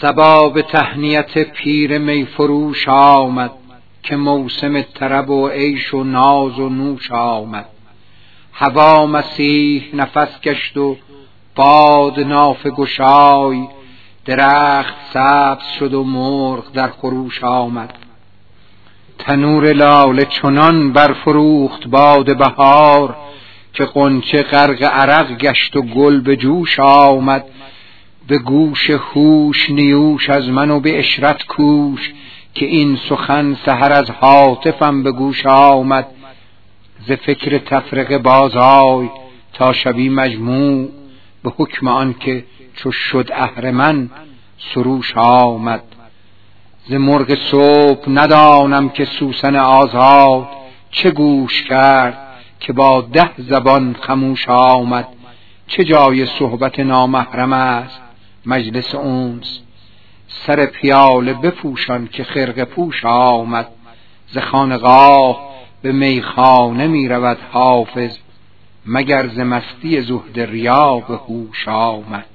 سبا به تهنیت پیر میفروش آمد که موسم طرب و عیش و ناز و نوش آمد. هوا مسیح نفس گشت و باد ناف گشای درخت سبز شد و مرغ در خروش آمد. تنور لاله چنان برفروخت باد بهار که قنچه غرق عرق گشت و گل به جوش آمد. به گوش هوش نیوش از من و به اشرت کوش که این سخن سهر از حاطفم به گوش آمد. ز فکر تفرق بازای تا شبی مجموع به حکم آن که چو شد اهرمن سروش آمد. ز مرغ صبح ندانم که سوسن آزاد چه گوش کرد که با ده زبان خموش آمد. چه جای صحبت نامحرم است مجلس اونس. سر پیاله بپوشان که خرق پوش آمد. ز خانقاه به میخانه می رود حافظ مگر ز مستی زهد ریا به هوش آمد.